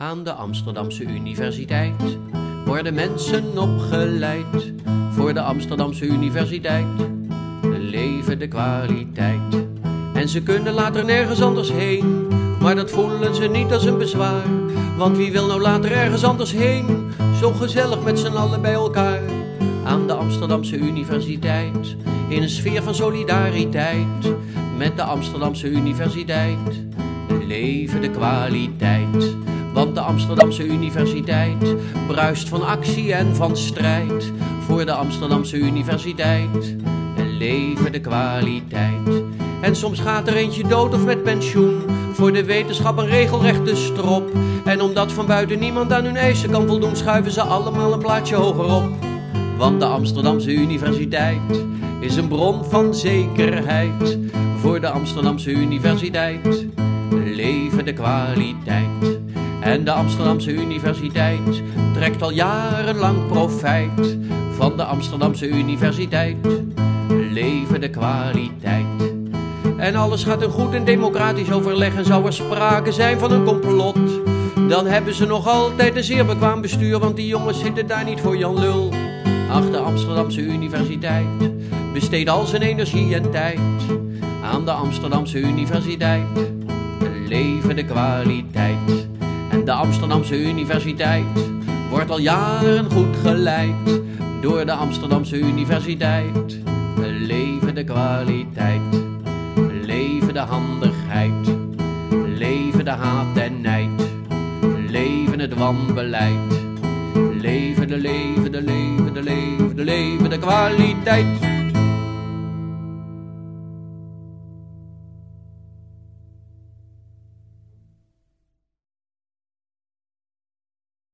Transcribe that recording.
Aan de Amsterdamse Universiteit worden mensen opgeleid. Voor de Amsterdamse Universiteit leven de kwaliteit. En ze kunnen later nergens anders heen, maar dat voelen ze niet als een bezwaar. Want wie wil nou later ergens anders heen, zo gezellig met z'n allen bij elkaar. Aan de Amsterdamse Universiteit, in een sfeer van solidariteit. Met de Amsterdamse Universiteit leven de kwaliteit. Want de Amsterdamse Universiteit bruist van actie en van strijd. Voor de Amsterdamse Universiteit leven de kwaliteit. En soms gaat er eentje dood of met pensioen. Voor de wetenschap een regelrechte strop. En omdat van buiten niemand aan hun eisen kan voldoen, schuiven ze allemaal een plaatje hoger op. Want de Amsterdamse Universiteit is een bron van zekerheid. Voor de Amsterdamse Universiteit leven de kwaliteit. En de Amsterdamse Universiteit trekt al jarenlang profijt van de Amsterdamse Universiteit. Leven de kwaliteit. En alles gaat een goed en democratisch overleg en zou er sprake zijn van een complot. Dan hebben ze nog altijd een zeer bekwaam bestuur, want die jongens zitten daar niet voor Jan Lul. Ach, de Amsterdamse Universiteit besteedt al zijn energie en tijd aan de Amsterdamse Universiteit. Leven de kwaliteit. De Amsterdamse Universiteit wordt al jaren goed geleid door de Amsterdamse Universiteit. Leven de kwaliteit, leven de handigheid, leven de haat en nijd, leven het wanbeleid, leven de leven de leven de leven de leven de kwaliteit.